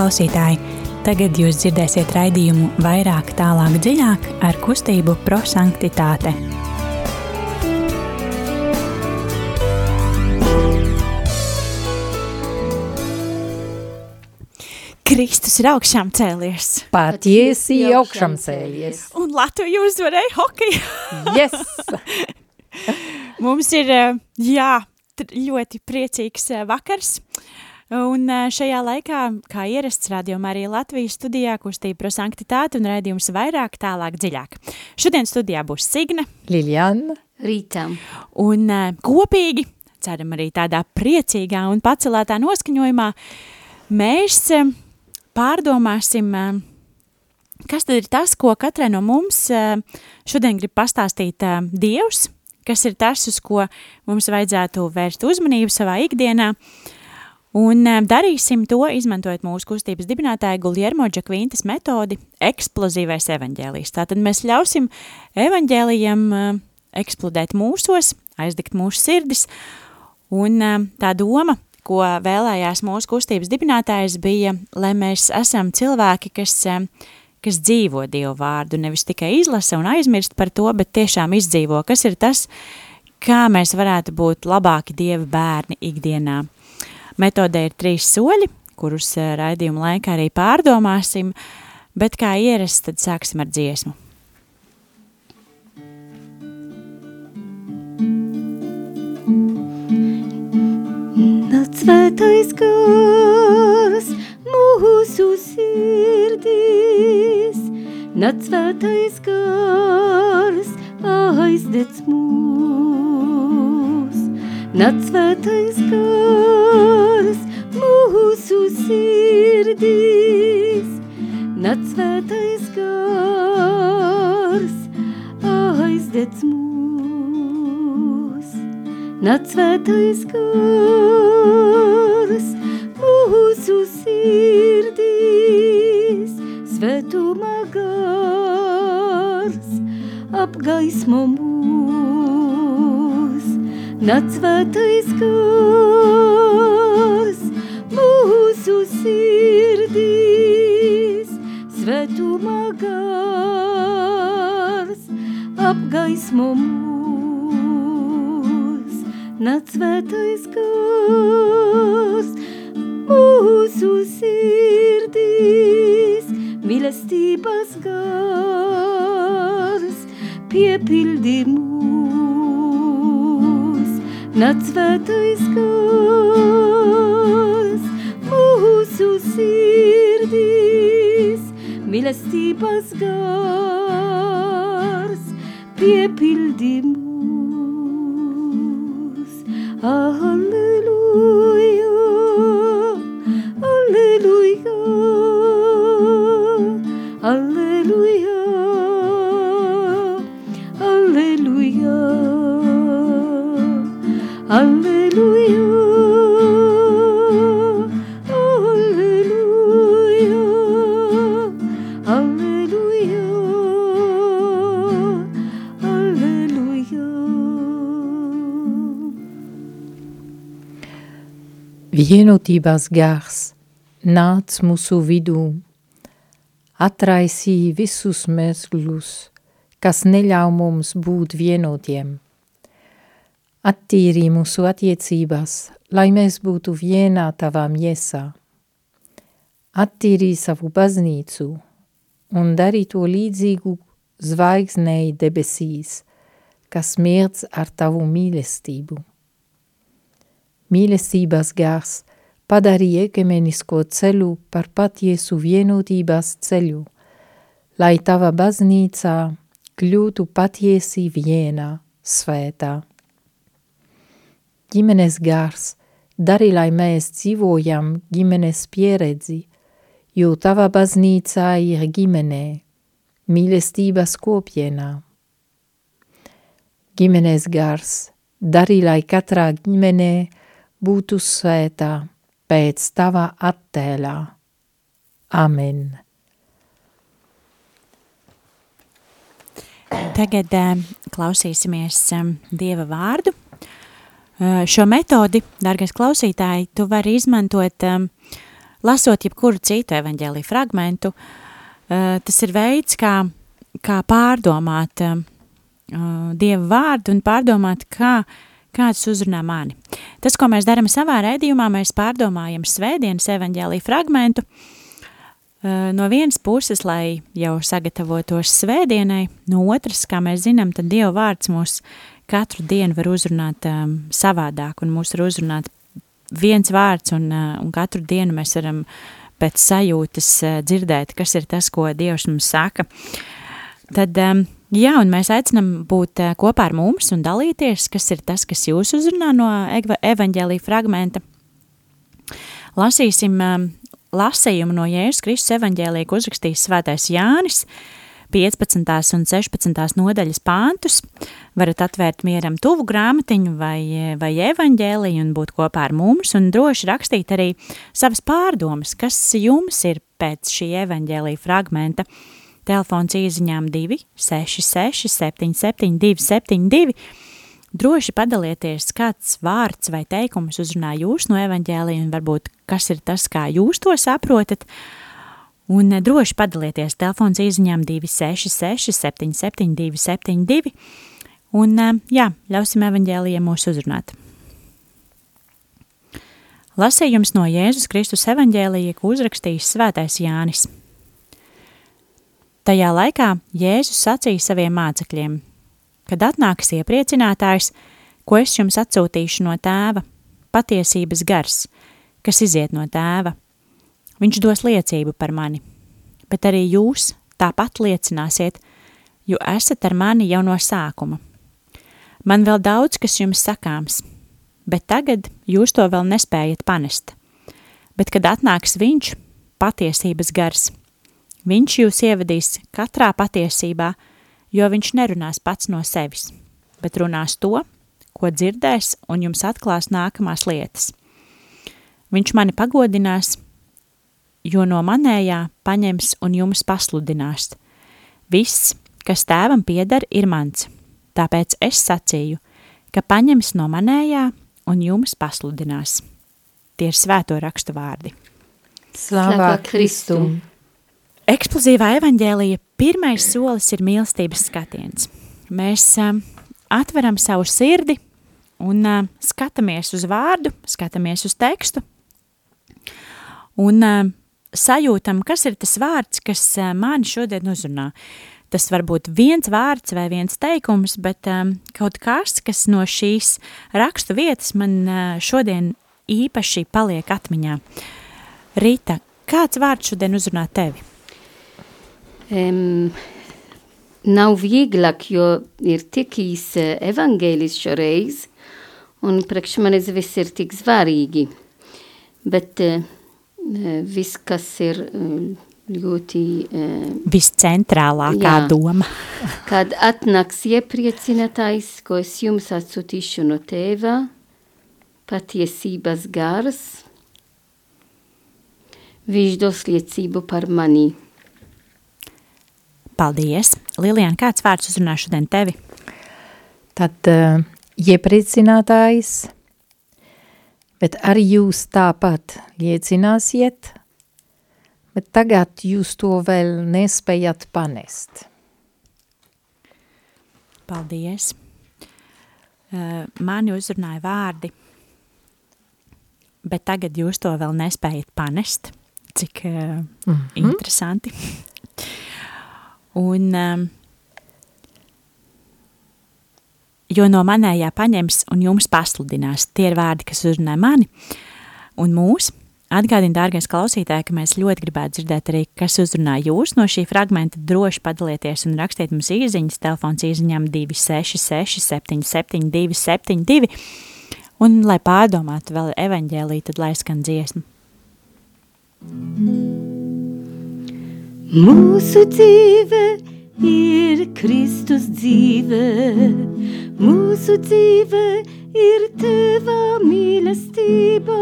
klausītāji! Tagad jūs dzirdēsiet raidījumu vairāk, tālāk, dziļāk ar kustību prosanktitāte. Kristus ir augšām cēlies. Patiesi augšām cēlies. Un Latvija uzvarēja hokeju. yes! Mums ir, eh, jā, ļoti priecīgs eh, vakars. Un šajā laikā, kā ierasts rādījumā arī Latvijas studijā, kustība pro sanktitāti un raidījums vairāk, tālāk, dziļāk. Šodien studijā būs Signe, Liljana, Rītam. Un uh, kopīgi, ceram arī tādā priecīgā un pacelētā noskaņojumā, mēs uh, pārdomāsim, kas tad ir tas, ko katrai no mums šodien grib pastāstīt Dievs, kas ir tas, uz ko mums vajadzētu vērst uzmanību savā ikdienā, uh, Un darīsim to, izmantojot mūsu kustības dibinātāja Guljermo Džakvintas metodi eksplozīvais evaņģēlijs. Tātad mēs ļausim evaņģēlijam eksplodēt mūsos, aizdegt mūsu sirdis, un tā doma, ko vēlējās mūsu kustības dibinātājs bija, lai mēs esam cilvēki, kas, kas dzīvo Dievu vārdu, nevis tikai izlasa un aizmirst par to, bet tiešām izdzīvo, kas ir tas, kā mēs varētu būt labāki Dieva bērni ikdienā. Metodē ir trīs soļi, kurus eh, raidījuma laikā arī pārdomāsim, bet kā ierasts, tad sāksim ar dziesmu. Nāc svētais gars mūsu sirdīs, nāc svētais gars aizdedz mūs, nāc svētais gars mūsu sirdīs, nāc svētais gars, aizdedz mūs. Nāc svētais gars, mūsu sirdīs, svētumā gars, apgaismo mūs. Nāc svētais gars, mūsu sirdīs, svētumā gars, apgaismo mūs. Nāc svētais gars, Nāc svētais gars, mūsu sirdīs, mīlestības gars, vienotības gars nāc mūsu vidū, atraisīja visus mezglus, kas neļauj mums būt vienotiem. Attīrī mūsu attiecības, lai mēs būtu vienā tavā miesā. Attīrī savu baznīcu un darī to līdzīgu zvaigznei debesīs, kas mirdz ar tavu mīlestību mīlestības gars. Padarīja ekumenisko ceļu par patiesu vienotības ceļu, lai tava baznīcā kļūtu patiesi vienā, svētā. Ģimenes gars. Dari, lai mēs dzīvojam ģimenes pieredzi, jo tava baznīcā ir ģimenē, mīlestības kopienā. Ģimenes gars. Dari, lai katrā ģimenē būtu svētā pēc tava attēlā. Amen. Tagad um, klausīsimies um, Dieva vārdu. Uh, šo metodi, dargais klausītāji, tu vari izmantot lasot jebkuru citu evaņģēlī fragmentu, uh, tas ir veids, kā, kā pārdomāt uh, Dieva vārdu un pārdomāt, kā, kāds uzrunā mani. Tas, ko mēs darām savā rēdījumā, mēs pārdomājam svētdienas evaņģēlī fragmentu, uh, no vienas puses, lai jau sagatavotos svētdienai, no otras, kā mēs zinām, tad Dieva vārds mūs katru dienu var uzrunāt um, savādāk un mūs var uzrunāt viens vārds un, uh, un katru dienu mēs varam pēc sajūtas uh, dzirdēt, kas ir tas, ko Dievs mums saka. Tad, um, jā, un mēs aicinam būt uh, kopā ar mums un dalīties, kas ir tas, kas jūs uzrunā no evaņģēlī fragmenta. Lasīsim um, lasījumu no Jēzus Kristus evaņģēlī, ko uzrakstījis svētais Jānis, uh, 15. un 16. nodaļas pāntus. Varat atvērt mieram tuvu grāmatiņu vai, vai evaņģēliju un būt kopā ar mums un droši rakstīt arī savas pārdomas, kas jums ir pēc šī evaņģēlija fragmenta. Telefons īziņām 2 66 77 272. Droši padalieties, kāds vārds vai teikums uzrunā jūs no evaņģēlija un varbūt kas ir tas, kā jūs to saprotat. Un eh, droši padalieties telefons īziņām 266 772 72 un eh, jā, ļausim evaņģēlijiem mūs uzrunāt. Lasījums no Jēzus Kristus evaņģēlija, ko uzrakstījis svētais Jānis. Tajā laikā Jēzus sacīja saviem mācekļiem, kad atnāks iepriecinātājs, ko es jums atsūtīšu no tēva, patiesības gars, kas iziet no tēva – Viņš dos liecību par mani, bet arī jūs tāpat liecināsiet, jo esat ar mani jau no sākuma. Man vēl daudz, kas jums sakāms, bet tagad jūs to vēl nespējat panest. Bet, kad atnāks viņš, patiesības gars, viņš jūs ievadīs katrā patiesībā, jo viņš nerunās pats no sevis, bet runās to, ko dzirdēs un jums atklās nākamās lietas. Viņš mani pagodinās, jo no manējā paņems un jums pasludinās. Viss, kas tēvam pieder, ir mans, tāpēc es sacīju, ka paņems no manējā un jums pasludinās. Tie ir svēto rakstu vārdi. Slāvā Kristum! Eksplozīvā evaņģēlija pirmais solis ir mīlestības skatiens. Mēs um, atveram savu sirdi un uh, skatāmies uz vārdu, skatāmies uz tekstu un uh, sajūtam, kas ir tas vārds, kas mani šodien uzrunā. Tas var būt viens vārds vai viens teikums, bet um, kaut kas, kas no šīs rakstu vietas man uh, šodien īpaši paliek atmiņā. Rīta, kāds vārds šodien uzrunā tevi? Um, nav vieglāk, jo ir tik īs evaņģēlis šoreiz, un priekš manis viss ir tik svarīgi. Bet uh, viss, kas ir ļoti... Viscentrālākā jā, doma. kad atnāks iepriecinātājs, ko es jums atsūtīšu no tēva, patiesības gars, viņš dos liecību par mani. Paldies! Lilian, kāds vārds uzrunā šodien tevi? Tad uh, iepriecinātājs, bet arī jūs tāpat liecināsiet, bet tagad jūs to vēl nespējat panest. Paldies. Uh, mani uzrunāja vārdi, bet tagad jūs to vēl nespējat panest. Cik uh, mm -hmm. interesanti. Un um, jo no manējā paņems un jums pasludinās. Tie ir vārdi, kas uzrunā mani un mūs. Atgādini, dārgais klausītāji, ka mēs ļoti gribētu dzirdēt arī, kas uzrunā jūs no šī fragmenta. Droši padalieties un rakstiet mums īziņas. Telefons īziņām 266 77 272. Un, lai pārdomātu vēl evaņģēlī, tad lai skan dziesmu. Mūsu dzīve ir Kristus dzīve, mūsu dzīve ir Teva mīlestība,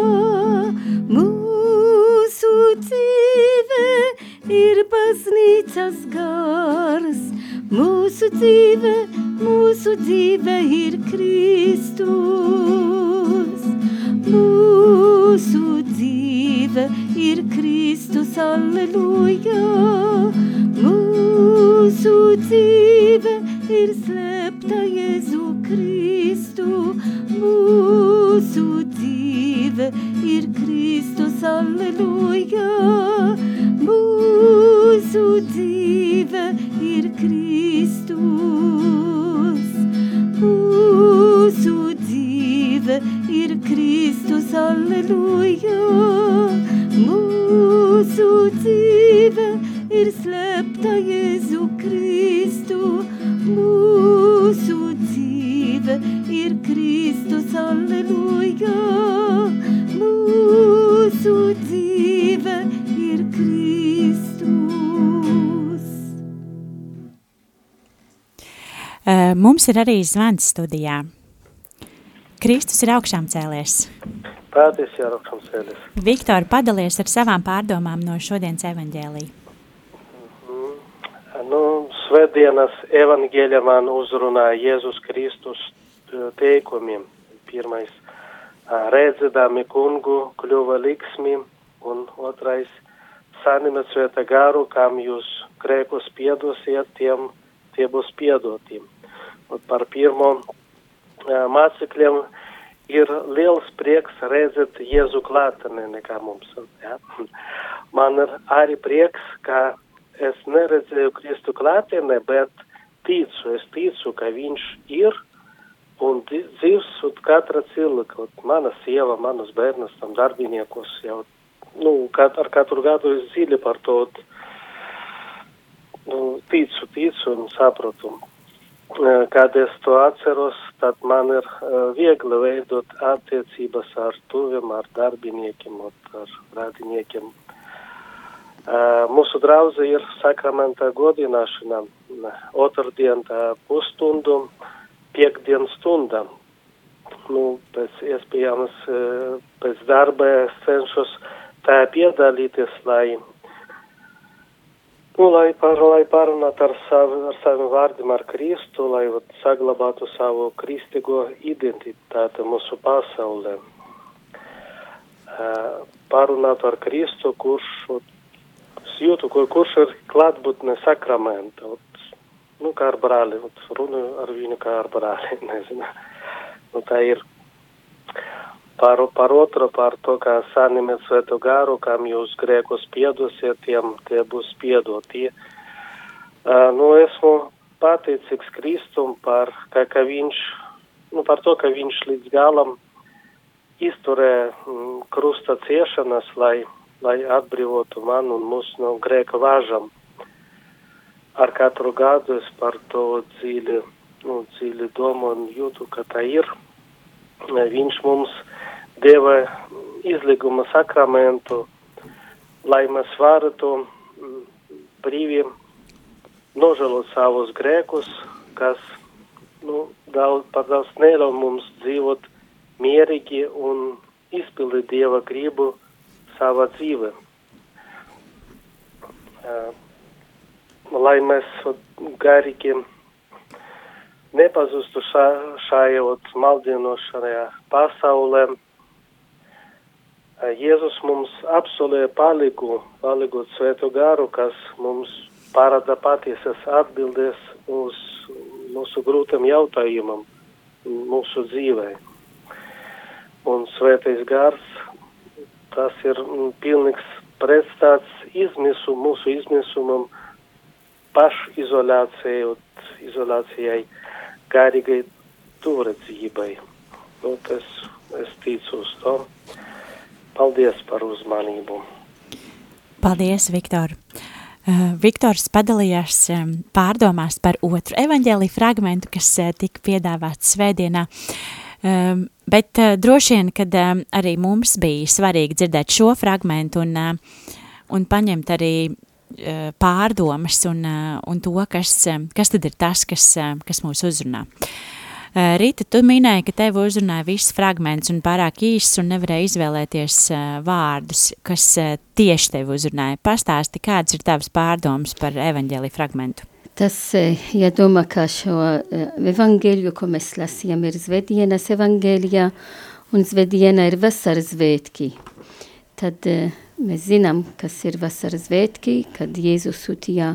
mūsu dzīve ir baznīcas gars, mūsu dzīve, mūsu dzīve ir Kristus, mūsu dzīve ir Kristus, alleluja. Mūsu dzīve ir slēpta Jēzu Kristu, mūsu dzīve ir Kristus, alleluja. Mūsu dzīve ir Kristus, mūsu dzīve ir Kristus, alleluja. Mūsu dzīve ir slēpta Jēzu Kristu, mūsu dzīve ir Kristus, alleluja. Mūsu dzīve ir Kristus. Uh, mums ir arī zvans studijā. Kristus ir augšām cēlies. Pēties ir augšām cēlies. Viktor, padalies ar savām pārdomām no šodienas evaņģēlī. Nu, svētdienas evaņģēļa man uzrunāja Jēzus Kristus teikumiem. Pirmais - redzēdami kungu kļuva liksmi, un otrais - saņemat svētā garu, kam jūs grēkus piedosiet, tiem tie būs piedotiem. Un par pirmo mācekļiem ir liels prieks redzēt Jēzu klātenē nekā mums. Ja? Man ir arī prieks, ka es neredzēju Kristu klātenē, bet ticu, es ticu, ka viņš ir un dzīvs un katra cilvēka, mana sieva, manas bērnas, tam darbiniekus jau, nu, kat, ar katru gadu es dziļi par to, nu, ticu, ticu un saprotu. Kad es to atceros, tad man ir viegli veidot attiecības ar tuviem, ar darbiniekiem, ar radiniekiem. Mūsu draudze ir sakramenta godināšana. Otrdien pusstundu, piekdien stunda. Nu, pēc iespējams, pēc darba es cenšos tā piedalīties, lai Nu, lai, par, lai parunātu ar, savu, ar saviem vārdiem, ar Kristu, lai vat, saglabātu savu kristīgo identitāti mūsu pasaulē. Uh, parunātu ar Kristu, kurš jūtu, kur, kurš ir klātbūtne sakramenta. Vat, nu, kā ar brāli, vat, runu ar viņu kā ar brāli, nezinu. Nu, tā ir par, par otru, par to, kā saņemiet svēto garu, kam jūs grēkus piedosiet, tiem tie būs piedoti. Uh, nu, esmu pateicīgs Kristum par, ka, ka viņš, nu, par to, ka viņš līdz galam izturē mm, krusta ciešanas, lai, lai atbrīvotu man un mūs no grēka vāžam. Ar katru gadu es par to dziļi, nu, dziļi domu un jūtu, ka tā ir. Viņš mums deva izlīguma sakramentu, lai mēs varētu brīvi nožēlot savus grēkus, kas nu, daudz, par daudz neļauj mums dzīvot mierīgi un izpildīt Dieva gribu savā dzīvē. Uh, lai mēs garīgi nepazustu šā, šajā maldinošajā pasaulē, Jēzus mums apsolīja palīgu, palīgot svētu garu, kas mums parāda patiesas atbildes uz mūsu grūtam jautājumam, mūsu dzīvē. Un svētais gars, tas ir pilnīgs pretstats izmisu, mūsu izmisumam, pašizolācijai, izolācijai, garīgai turedzībai. Nu, tas, es ticu uz to. Paldies par uzmanību. Paldies, Viktor. Uh, Viktors padalījās um, pārdomās par otru evaņģēliju fragmentu, kas uh, tika piedāvāts svētdienā. Bet droši vien, kad arī mums bija svarīgi dzirdēt šo fragmentu un, un paņemt arī pārdomas un, uh, un to, kas, um, kas tad ir tas, kas, kas mūs uzrunā. Eh, Rīta, tu minēji, ka tev uzrunāja viss fragments un pārāk īsts un nevarēja izvēlēties vārdus, kas tieši tev uzrunāja. Pastāsti, kādas ir tavas pārdomas par evaņģēlī fragmentu? Tas, ja domā, ka šo evaņģēļu, ko mēs lasījām, ir Zvedienas evaņģēlijā, un Zvediena ir vasaras svētki, tad mēs zinām, kas ir vasaras svētki, kad Jēzus sūtīja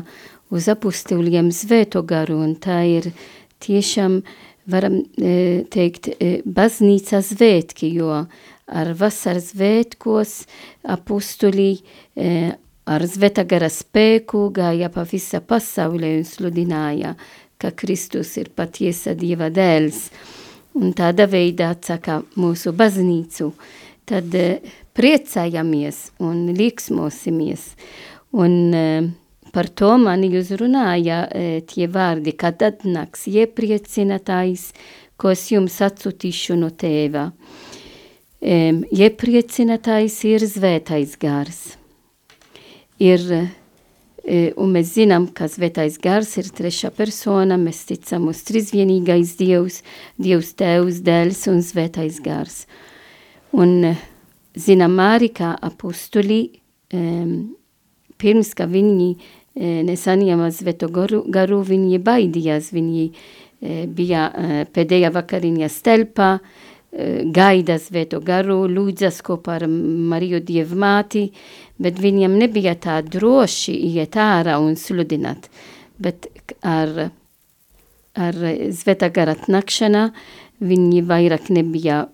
uz apustuļiem svēto garu, un tā ir tiešām, varam e, teikt, e, baznīca svētki, jo ar vasaras svētkos apustuļi e, ar svētā gara spēku gāja pa visa pasaulē un sludināja, ka Kristus ir patiesa Dieva dēls. Un tāda veidā atsaka mūsu baznīcu, tad priecājamies un liksmosimies. Un par to mani uzrunāja tie vārdi, kad atnāks iepriecinatājs, ko es jums atsūtīšu no tēva. Iepriecinatājs ir zvētais gars. Ir Un mēs zinām, ka svētais gars ir trešā persona, mēs ticam uz trīsvienīgais Dievs, Dievs Tēvs, Dēls un svētais gars. Un zinām arī, kā apustuli, um, pirms, ka viņi uh, nesaņēma svēto garu, garu, viņi baidījās, viņi uh, bija uh, pēdējā vakariņā stelpā, gaida svēto garu, lūdzas kopā ar Mariju Dievmāti, bet viņam nebija tā droši iet ārā un sludināt. Bet ar, ar svētā gara atnākšanā viņi vairāk nebija,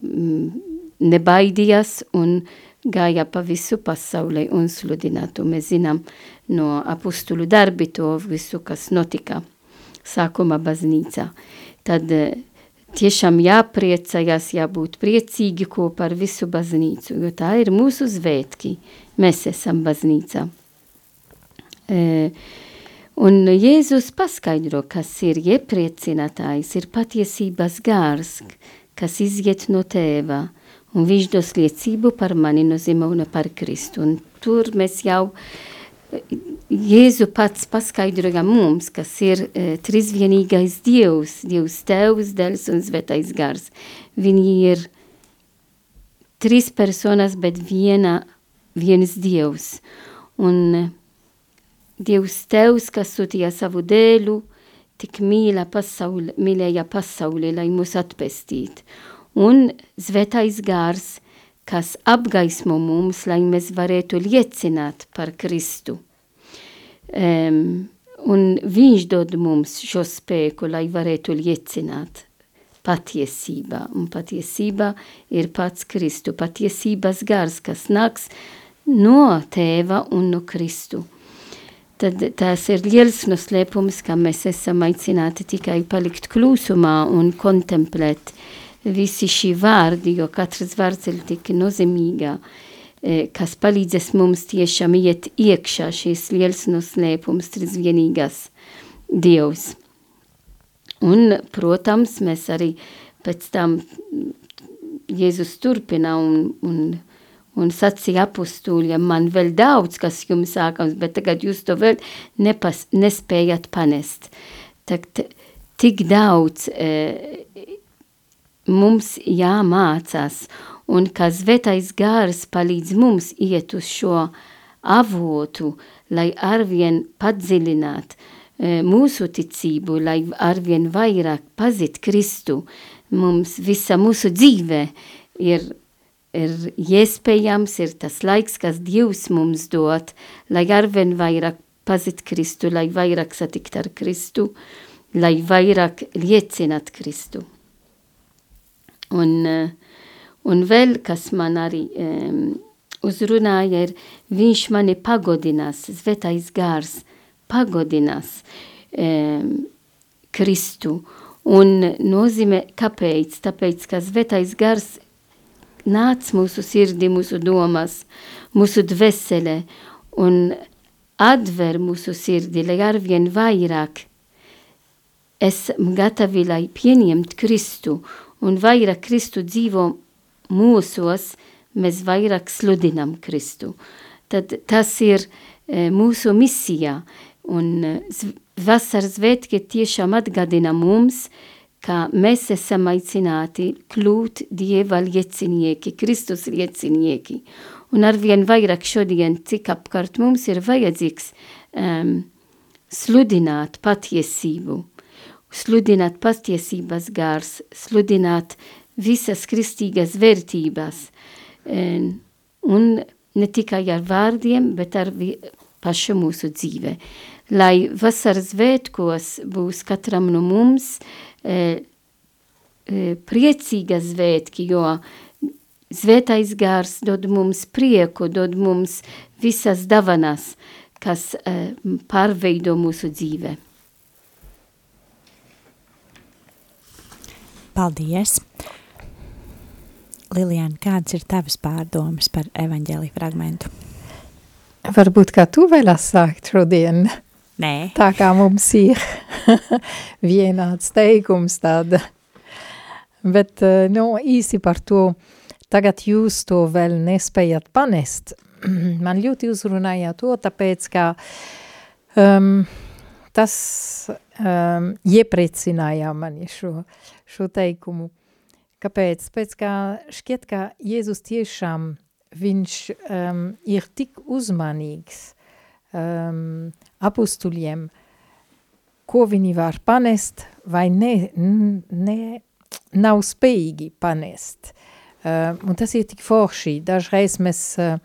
nebaidījās un gāja pa visu pasaulē un sludinātu. Mēs zinām no apustulu darbi to visu, kas notika sākuma baznīcā. Tad tiešām jāpriecājās, jābūt priecīgi kopā ar visu baznīcu, jo tā ir mūsu svētki. Mēs esam baznīca. E, un Jēzus paskaidro, kas ir iepriecinātājs, ir patiesības gārs, kas iziet no tēva, un viņš dos liecību par mani nozīmē un par Kristu. Un tur mēs jau uh, Jēzu pats paskaidroja mums, kas ir e, trīsvienīgais Dievs, Dievs Tēvs, Dēls un Svētais Gars. Viņi ir trīs personas, bet viena, viens Dievs. Un e, Dievs Tēvs, kas sūtīja savu dēlu, tik mīla pasauli, mīlēja pasauli, lai mūs atpestīt. Un Svētais Gars, kas apgaismo mums, lai mēs varētu liecināt par Kristu. Um, un viņš dod mums šo spēku, lai varētu liecināt patiesībā. Un patiesība ir pats Kristu, patiesības gars, kas nāks no tēva un no Kristu. Tad tās ir liels noslēpums, ka mēs esam aicināti tikai palikt klusumā un kontemplēt uh, visi šī vārdi, jo katrs vārds ir tik nozīmīgā, e, kas palīdzēs mums tiešām iet iekšā šīs liels noslēpums, trīsvienīgās Dievs. Un, protams, mēs arī pēc tam Jēzus turpina un, un, un sacīja apustūļiem, man vēl daudz, kas jums sākams, bet tagad jūs to vēl nepas, nespējat panest. Tagad tik daudz e, mums jāmācās, un ka svētais gārs palīdz mums iet uz šo avotu, lai arvien padziļināt e, mūsu ticību, lai arvien vairāk pazit Kristu. Mums visa mūsu dzīve ir, ir iespējams, ir tas laiks, kas Dievs mums dod, lai arvien vairāk pazit Kristu, lai vairāk satikt ar Kristu, lai vairāk liecināt Kristu. Un, un vēl, kas man arī um, uzrunāja, ir viņš mani pagodinās, svētais gārs, pagodinās um, Kristu. Un nozīmē, kāpēc? Tāpēc, ka svētais gars nāc mūsu sirdī, mūsu domas, mūsu dvēselē un atver mūsu sirdī, lai arvien vairāk esam gatavi, lai pieņemt Kristu un vairāk Kristu dzīvo mūsos, mēs vairāk sludinam Kristu. Tad tas ir e, mūsu misija, un e, vasaras svētki tiešām atgādina mums, ka mēs esam aicināti kļūt Dieva liecinieki, Kristus liecinieki. Un arvien vairāk šodien, cik apkārt mums ir vajadzīgs um, sludināt patiesību, sludināt patiesības gārs, sludināt visas kristīgas vērtības un ne tikai ar vārdiem, bet ar vi, pašu mūsu dzīve. Lai vasaras svētkos būs katram no mums e, e, priecīga svētki, jo svētais gārs dod mums prieku, dod mums visas davanas, kas e, pārveido mūsu dzīve. Paldies! Lilijāna, kādas ir tavas pārdomas par evaņģēliju fragmentu? Varbūt kā tu vēlas sākt šodien, Nē, tā kā mums ir vienāds teikums tāda. Bet, eh, nu, īsi par to, tagad jūs to vēl nespējat panest. Man ļoti uzrunāja to, tāpēc, ka um, tas um, iepriecināja mani šo, šo teikumu. Kāpēc? Pēc kā šķiet, ka Jēzus tiešām viņš um, ir tik uzmanīgs um, apustuļiem, ko viņi var panest vai ne, ne, nav spējīgi panest. Uh, un tas ir tik forši. Dažreiz mēs uh,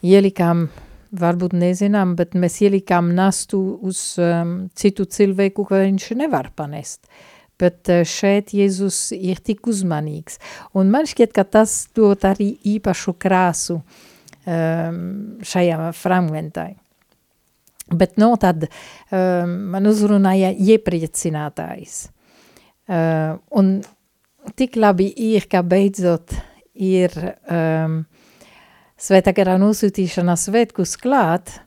ielikām, varbūt nezinām, bet mēs ielikām nastu uz um, citu cilvēku, ko viņš nevar panest. Bet uh, šeit Jēzus ir tik uzmanīgs. Un man šķiet, ka tas dod arī īpašu krāsu um, šajā fragmentai. Bet no tad um, man uzrunāja iepriecinātājs. Uh, un tik labi ir, ka beidzot ir um, svētā garā nosūtīšana svētkus klāt,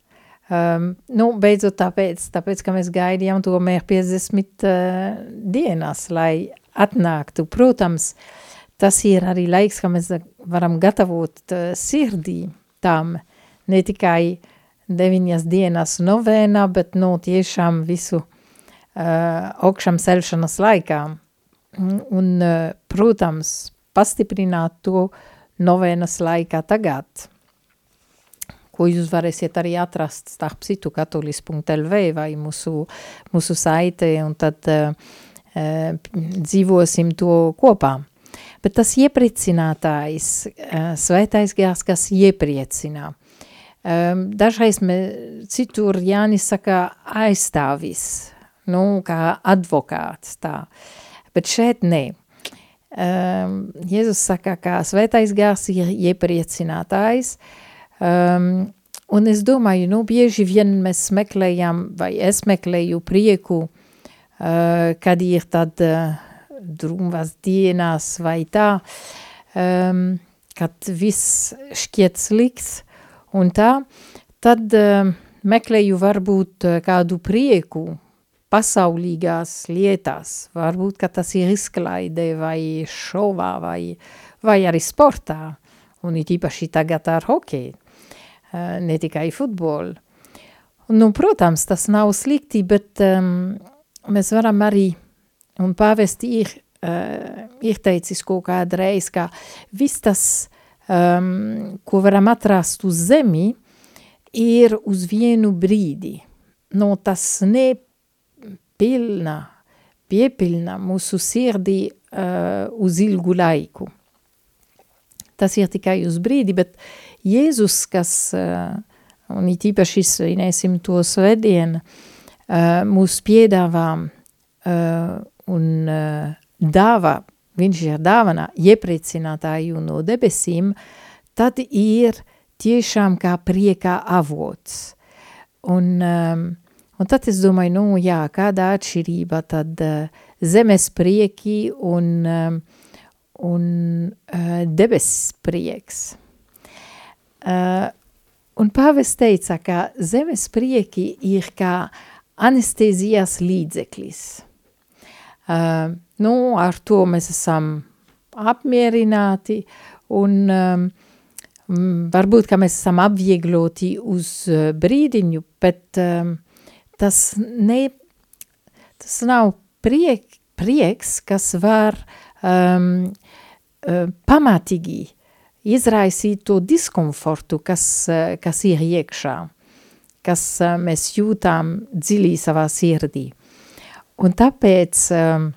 um, nu, beidzot tāpēc, tāpēc, ka mēs gaidījām tomēr 50 uh, dienas, lai atnāktu. Protams, tas ir arī laiks, ka mēs varam gatavot uh, sirdī tam, ne tikai deviņas dienas novēnā, bet nu tiešām visu uh, augšām celšanas laikā. Un uh, protams, pastiprināt to novēnas laikā tagad, ko jūs varēsiet arī atrast starp citu katolis.lv vai mūsu, mūsu saite, un tad uh, uh, dzīvosim to kopā. Bet tas iepriecinātājs, uh, svētais gās, kas iepriecinā. Um, dažreiz me, citur Jānis saka aizstāvis, nu, kā advokāts tā, bet šeit ne. Um, Jēzus saka, ka svētais gārs ir iepriecinātājs, um, un es domāju, nu, bieži vien mēs meklējam, vai es meklēju prieku, uh, kad ir tad uh, drumvas dienās vai tā, um, kad viss šķiet slikts, un tā, tad uh, meklēju varbūt uh, kādu prieku pasaulīgās lietās, varbūt, tas ir izklaide vai šovā vai, vai arī sportā, un it īpaši tagad ar hokeju, ne tikai futbolu. Nu, protams, tas nav slikti, bet um, mēs varam arī, un pāvesti ir, uh, ir teicis kaut kādreiz, ka viss tas um, ko varam atrast uz zemi, ir uz vienu brīdi. No tas nepilna, piepilna mūsu sirdī uh, uz ilgu laiku. Tas ir tikai uz brīdi, bet Jēzus, kas, uh, un it īpaši svinēsim to svētdienu, uh, mūs piedāvā uh, un dāvā viņš ir dāvana iepriecinātāju no debesīm, tad ir tiešām kā priekā avots. Un, un tad es domāju, nu jā, kāda atšķirība tad zemes prieki un, un debesis prieks. Uh, un pāvis teica, ka zemes prieki ir kā anestezijas līdzeklis. Uh, nu, ar to mēs esam apmierināti un um, varbūt, ka mēs esam apviegloti uz uh, brīdiņu, bet um, tas, ne, tas nav priek, prieks, kas var um, uh, pamatīgi izraisīt to diskomfortu, kas, uh, kas ir iekšā, kas uh, mēs jūtām dziļi savā sirdī. Un tāpēc um,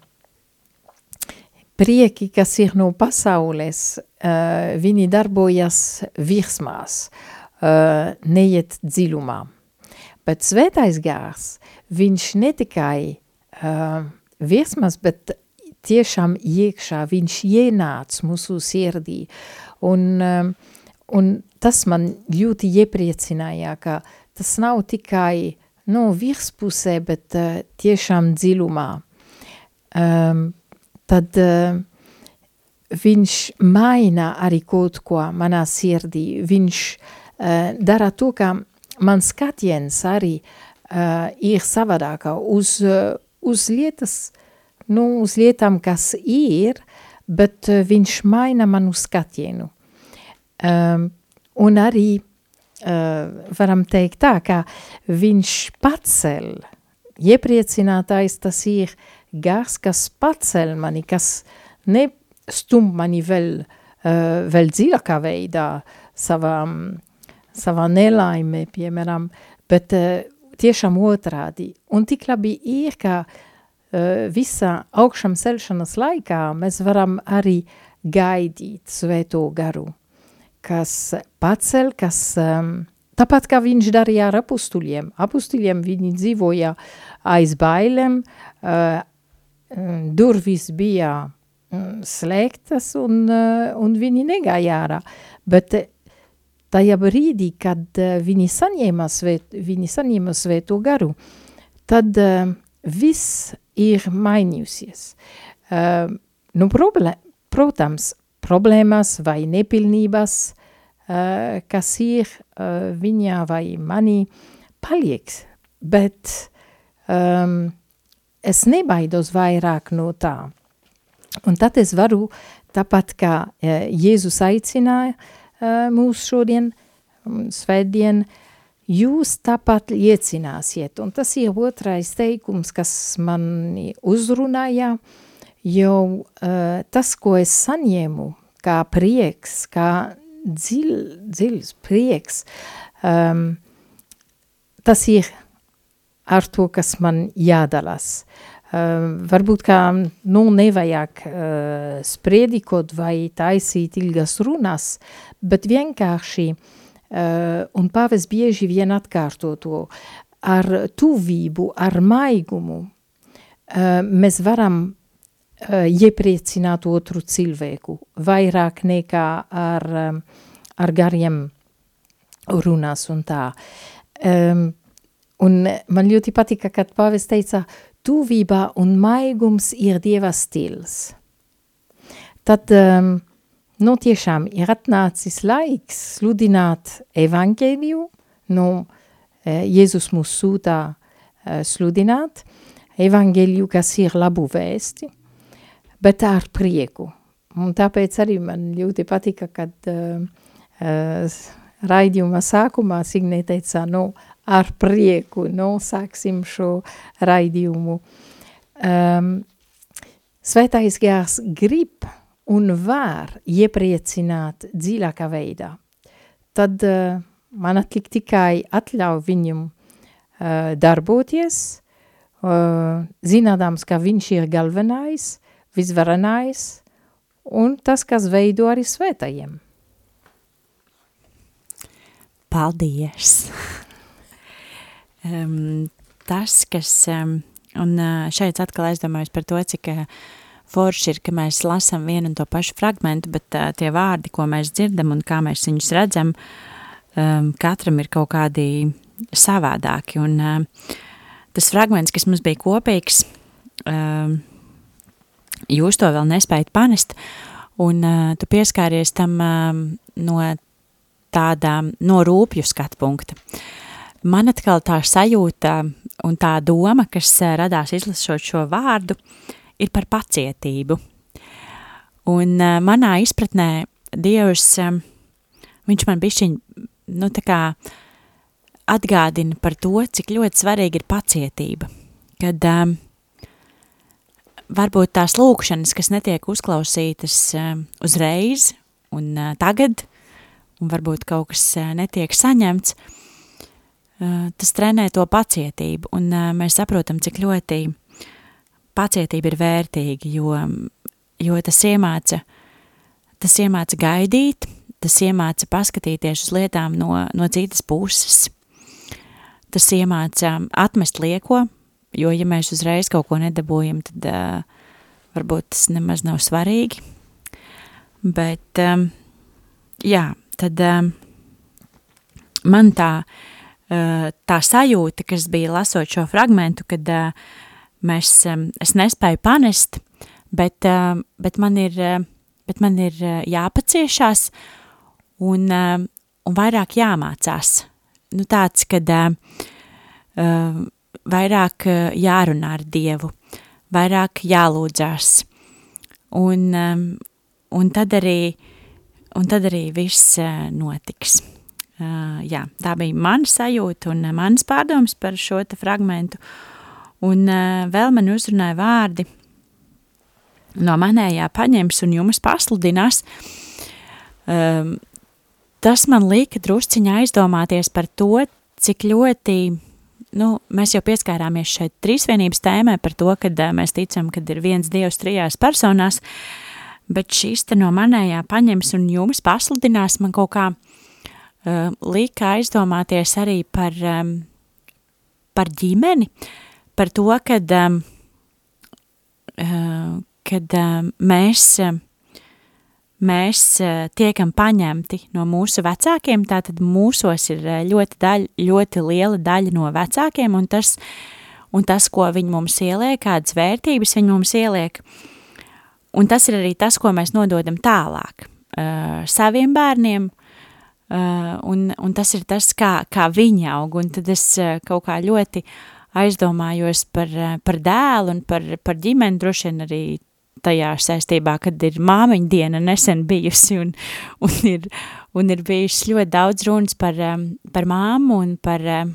prieki, kas ir no pasaules, uh, viņi darbojas virsmās, uh, neiet dziļumā. Bet svētais gārs, viņš ne tikai uh, virsmas, bet tiešām iekšā, viņš ienāc mūsu sirdī. Un, um, un tas man ļoti iepriecināja, ka tas nav tikai nu, virspusē, bet uh, tiešām dziļumā. Um, tad uh, viņš maina arī kaut ko manā sirdī. Viņš uh, dara to, ka man skatiens arī uh, ir savādāka uz, uh, uz lietas, nu, uz lietām, kas ir, bet uh, viņš maina manu skatienu. Um, un arī uh, varam teikt tā, ka viņš pacel, iepriecinātājs tas ir gars, kas pacel mani, kas nestum mani vēl, uh, vēl dziļākā veidā savā, savā nelaimē, piemēram, bet uh, tiešām otrādi. Un tik labi ir, ka uh, visā augšām celšanas laikā mēs varam arī gaidīt svēto garu, kas pacel, kas um, tāpat kā viņš darīja ar apustuļiem. Apustuļiem viņi dzīvoja aiz bailēm, uh, durvis bija mm, slēgtas un, uh, un viņi negāja ārā. Bet tajā brīdī, kad uh, viņi saņēma, svēt, viņi saņēma svēto garu, tad uh, viss ir mainījusies. Uh, nu, problē, protams, problēmas vai nepilnības, uh, kas ir uh, viņā vai manī, paliek, bet um, es nebaidos vairāk no tā. Un tad es varu, tāpat kā uh, Jēzus aicināja, uh, mūs šodien, svētdien, jūs tāpat liecināsiet. Un tas ir otrais teikums, kas mani uzrunāja, jo uh, tas, ko es saņēmu, kā prieks, kā dziļ, dziļs prieks, um, tas ir ar to, kas man jādalās. Uh, varbūt kā nu, nevajag uh, spriedikot vai taisīt ilgas runas, bet vienkārši, uh, un pāvis bieži vien atkārto to, ar tuvību, ar maigumu, uh, mēs varam uh, iepriecināt otru cilvēku vairāk nekā ar, ar gariem runās un tā. Un man ļoti patika, kad pāvis teica, tuvībā un maigums ir Dieva stils. Tad, um, nu tiešām ir atnācis laiks sludināt evaņģēliju, nu, eh, Jēzus mūs sūtā eh, sludināt, evaņģēliju, kas ir labu vēsti, bet ar prieku. Un tāpēc arī man ļoti patika, kad uh, uh, raidījuma sākumā Signe teica, nu, ar prieku nosāksim šo raidījumu. Um, Svētais gārs grib un var iepriecināt dziļākā veidā. Tad uh, man atlik tikai atļauj viņam uh, darboties, uh, zinādams, ka viņš ir galvenais, visvarenais, un tas, kas veido arī svētajiem. Paldies! um, tas, kas, um, un šeit atkal aizdomājos par to, cik uh, forši ir, ka mēs lasām vienu un to pašu fragmentu, bet uh, tie vārdi, ko mēs dzirdam un kā mēs viņus redzam, um, katram ir kaut kādi savādāki, un uh, tas fragments, kas mums bija kopīgs, um, jūs to vēl nespējat panest, un uh, tu pieskāries tam um, no tāda no rūpju skatu punkta. Uh, man atkal tā sajūta un tā doma, kas radās izlasot šo vārdu, ir par pacietību. Un uh, manā izpratnē Dievs, um, viņš man bišķiņ, nu tā kā atgādina par to, cik ļoti svarīgi ir pacietība. Kad um, varbūt tās lūkšanas, kas netiek uzklausītas um, uzreiz un uh, tagad, un varbūt kaut kas uh, netiek saņemts, uh, Eh, tas trenē to pacietību, un eh, mēs saprotam, cik ļoti pacietība ir vērtīga, jo, jo tas iemāca, tas iemāca gaidīt, tas iemāca paskatīties uz lietām no, no citas puses. Tas iemāca atmest lieko, jo, ja mēs uzreiz kaut ko nedabūjam, tad uh, varbūt tas nemaz nav svarīgi. Bet, um, jā, tad um, man tā, uh, tā sajūta, kas bija lasot šo fragmentu, kad uh, mēs, es nespēju panest, bet, uh, bet man ir, uh, bet man ir uh, jāpaciešās un, uh, un vairāk jāmācās. Nu tāds, kad uh, uh, vairāk uh, jārunā ar Dievu, vairāk jālūdzās. Un, un, tad arī, un tad arī viss uh, notiks. Uh, jā, tā bija mana sajūta un uh, manas pārdomas par šo fragmentu. Un uh, vēl man uzrunāja vārdi no manējā paņems un jums pasludinās. Um, tas man lika drusciņā aizdomāties par to, cik ļoti nu, mēs jau pieskārāmies šeit trīsvienības tēmai par to, ka uh, mēs ticam, ka ir viens dievs trijās personās, bet šīs te no manējā paņems un jums pasludinās man kaut kā uh, lika aizdomāties arī par, um, par ģimeni, par to, kad, um, uh, kad um, mēs uh, mēs uh, tiekam paņemti no mūsu vecākiem, tātad mūsos ir uh, ļoti, daļa, ļoti liela daļa no vecākiem, un tas, un tas, ko viņi mums ieliek, kādas vērtības viņi mums ieliek, un tas ir arī tas, ko mēs nododam tālāk uh, saviem bērniem, uh, un, un tas ir tas, kā, kā viņi aug, un tad es uh, kaut kā ļoti aizdomājos par, uh, par dēlu un par, par ģimeni, droši vien arī tajā saistībā, kad ir māmiņa diena nesen bijusi un, un, ir, un ir bijušas ļoti daudz runas par, um, par māmu un par, um,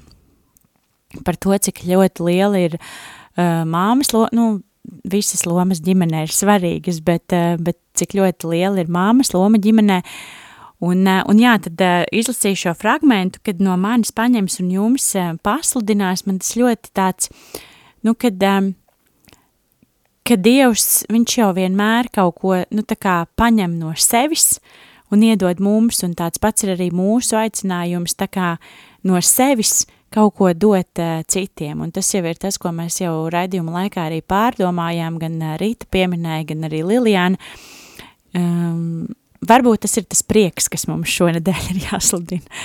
par to, cik ļoti liela ir uh, māmas, lo, nu, visas lomas ģimenē ir svarīgas, bet, uh, bet cik ļoti liela ir māmas loma ģimenē. Uh, un jā, tad uh, izlasīju šo fragmentu, kad no manis paņems un jums uh, pasludinās, man tas ļoti tāds, nu, kad um, ka Dievs, viņš jau vienmēr kaut ko, nu, tā kā paņem no sevis un iedod mums, un tāds pats ir arī mūsu aicinājums, tā kā no sevis kaut ko dot uh, citiem, un tas jau ir tas, ko mēs jau raidījuma laikā arī pārdomājām, gan Rīta pieminēja, gan arī Lilijāna. Um, varbūt tas ir tas prieks, kas mums šonadēļ ir jāsludina.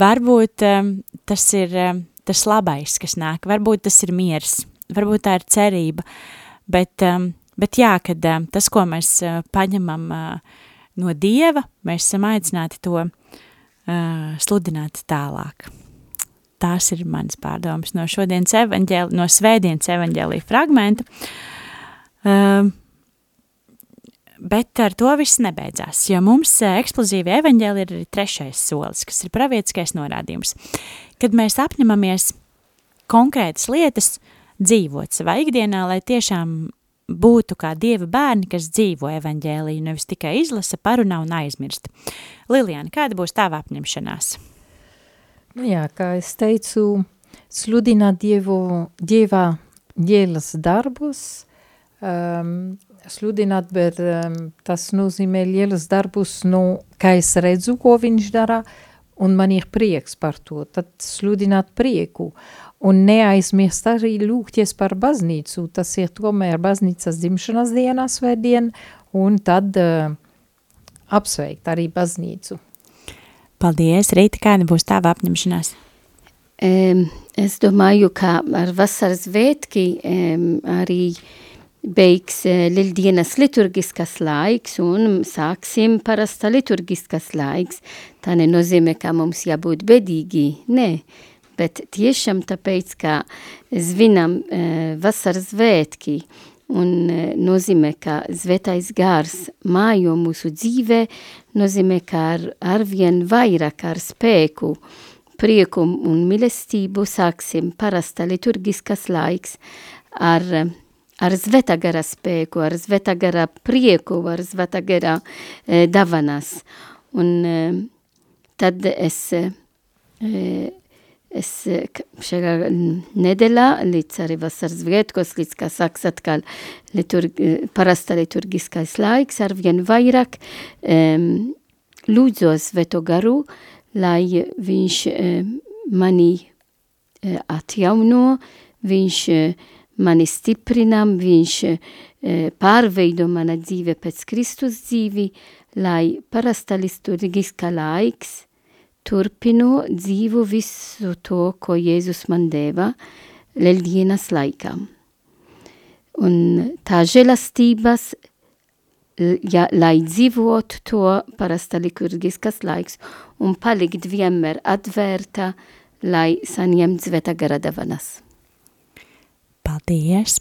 Varbūt um, tas ir um, tas labais, kas nāk, varbūt tas ir miers, varbūt tā ir cerība, Bet, um, bet jā, kad um, tas, ko mēs uh, paņemam uh, no Dieva, mēs esam aicināti to uh, sludināt tālāk. Tās ir manas pārdomas no šodienas evaņģēli, no svētdienas evaņģēlī fragmenta. Um, bet ar to viss nebeidzās, jo mums uh, eksplozīvi evaņģēli ir arī trešais solis, kas ir pravietiskais norādījums. Kad mēs apņemamies konkrētas lietas, dzīvot savā ikdienā, lai tiešām būtu kā dieva bērni, kas dzīvo evaņģēliju, nevis tikai izlasa, parunā un aizmirst. Liliana, kāda būs tava apņemšanās? Nu jā, kā es teicu, sludināt dievu, dievā lielas darbus, um, sludināt, bet um, tas nozīmē lielas darbus, nu, kā es redzu, ko viņš dara, un man ir prieks par to, tad sludināt prieku. Un neaizmirst arī lūgties par baznīcu, tas ir tomēr baznīcas dzimšanas dienā svētdien, un tad uh, apsveikt arī baznīcu. Paldies, Rīta, kāda būs tava apņemšanās? Um, es domāju, ka ar vasaras vētki um, arī beigs uh, Lildienas liturgiskas laiks un sāksim parasta liturgiskas laiks. Tā nenozīmē, ka mums jābūt bedīgi, nē bet tiešām tāpēc, ka zvinam e, vasaras svētki un e, nozīmē, ka svētais gars mājo mūsu dzīvē, nozīmē, ka ar, arvien vairāk ar spēku, prieku un mīlestību sāksim parasta liturgiskas laiks ar, ar svētā gara spēku, ar svētā gara prieku, ar svētā gara e, davanas. Un e, tad es e, es šajā nedēļā līdz arī vasaras svētkos, līdz kā sāks atkal liturg, parasta liturgiskais laiks, arvien vairāk um, lūdzos Veto garu, lai viņš um, mani uh, atjauno, viņš uh, mani stiprina, viņš uh, pārveido mana dzīve pēc Kristus dzīvi, lai parasta liturgiskā laiks turpinu dzīvu visu to, ko Jēzus man deva Lieldienas laikā. Un tā žēlastības, ja, lai dzīvot to parasta liturgiskas laiks un palikt vienmēr atvērta, lai saņemt zveta gara davanas. Paldies!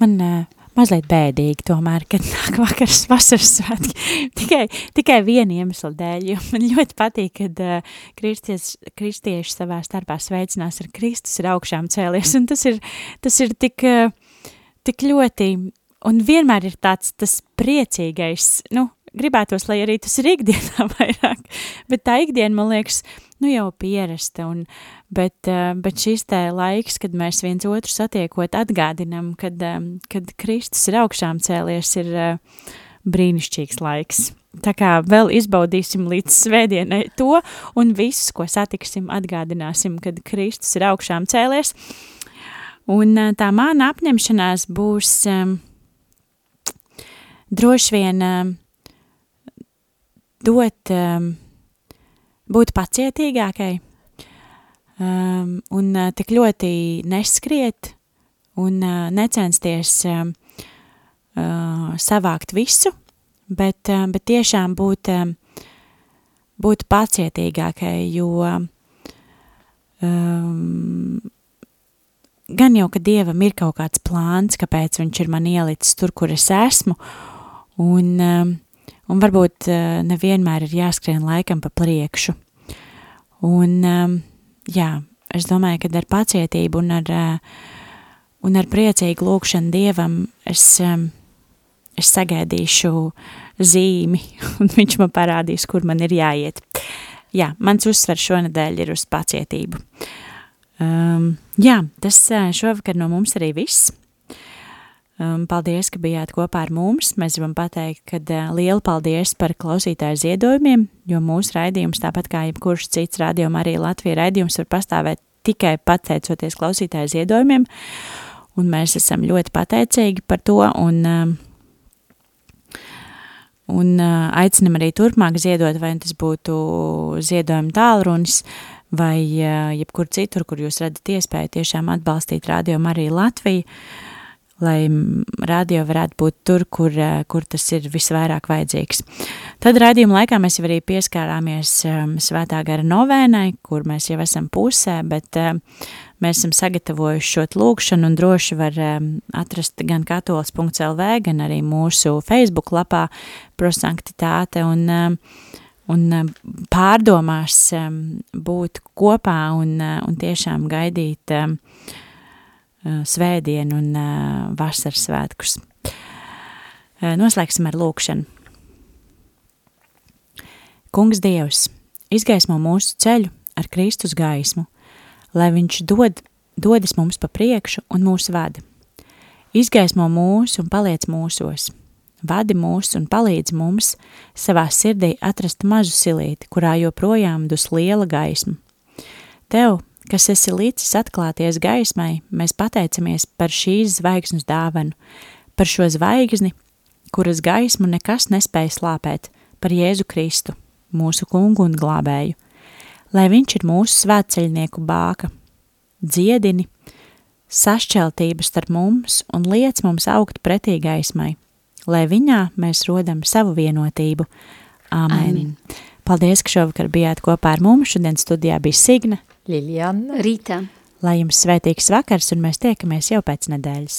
Man uh, mazliet bēdīgi tomēr, kad nāk vakars vasaras svētki. tikai, tikai viena iemesla dēļ, jo man ļoti patīk, kad uh, kristies, kristieši savā starpā sveicinās ar Kristus ir augšām cēlies, un tas ir, tas ir tik, uh, tik ļoti, un vienmēr ir tāds tas priecīgais, nu, gribētos, lai arī tas ir ikdienā vairāk, bet tā ikdiena, man liekas, nu jau pierasta, un, bet, eh, bet šis te laiks, kad mēs viens otru satiekot, atgādinam, kad, eh, kad Kristus ir augšām cēlies, ir eh, brīnišķīgs laiks. Tā kā vēl izbaudīsim līdz svētdienai to, un visus, ko satiksim, atgādināsim, kad Kristus ir augšām cēlies. Un tā mana apņemšanās būs um, droši vien um, dot, um, būt pacietīgākai. Um, un uh, tik ļoti neskriet un uh, necensties um, uh, savākt visu, bet, um, bet tiešām būt, um, būt pacietīgākai, jo um, gan jau, ka Dievam ir kaut kāds plāns, kāpēc viņš ir man ielicis tur, kur es esmu, un um, un varbūt uh, nevienmēr ir jāskrien laikam pa priekšu. Un, um, jā, es domāju, ka ar pacietību un ar, uh, un ar priecīgu lūkšanu Dievam es, um, es sagaidīšu zīmi, un viņš man parādīs, kur man ir jāiet. Jā, mans uzsvers šonadēļ ir uz pacietību. Um, jā, tas šovakar no mums arī viss. Um, paldies, ka bijāt kopā ar mums. Mēs gribam pateikt, ka uh, liela paldies par klausītāju ziedojumiem, jo mūsu raidījums, tāpat kā jebkurš cits rādījums, arī Latvijas raidījums var pastāvēt tikai pateicoties klausītāju ziedojumiem, un mēs esam ļoti pateicīgi par to, un, uh, un uh, aicinam arī turpmāk ziedot, vai tas būtu ziedojuma tālrunis, vai uh, jebkur citur, kur jūs redzat iespēju tiešām atbalstīt rādījumu arī Latviju lai radio varētu būt tur, kur, eh, kur tas ir visvairāk vajadzīgs. Tad rādījuma laikā mēs arī pieskārāmies um, svētā gara novēnai, kur mēs jau esam pusē, bet um, mēs esam sagatavojuši šo lūkšanu un droši var um, atrast gan katolis.lv, gan arī mūsu Facebook lapā prosanktitāte un um, un pārdomās būt kopā un, uh, un tiešām gaidīt Eh, svētdienu un eh, vasaras svētkus. Eh, noslēgsim ar lūkšanu. Kungs Dievs, izgaismo mūsu ceļu ar Kristus gaismu, lai viņš dod, dodas mums pa priekšu un mūs vada. Izgaismo mūs un paliec mūsos, vadi mūs un palīdz mums savā sirdī atrast mazu silīti, kurā joprojām dus liela gaisma. Tev, kas esi līdzis atklāties gaismai, mēs pateicamies par šīs zvaigznes dāvanu, par šo zvaigzni, kuras gaismu nekas nespēja slāpēt, par Jēzu Kristu, mūsu kungu un glābēju, lai viņš ir mūsu svētceļnieku bāka, dziedini, sašķeltību starp mums un liec mums augt pretī gaismai, lai viņā mēs rodam savu vienotību. Āmen. Amen. Paldies, ka šovakar bijāt kopā ar mums. Šodien studijā bija Signa, Liljana, Rīta. Lai jums svētīgs vakars, un mēs tiekamies jau pēc nedēļas.